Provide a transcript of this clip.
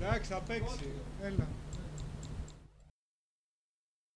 Εντάξει, θα παίξει. Έλα.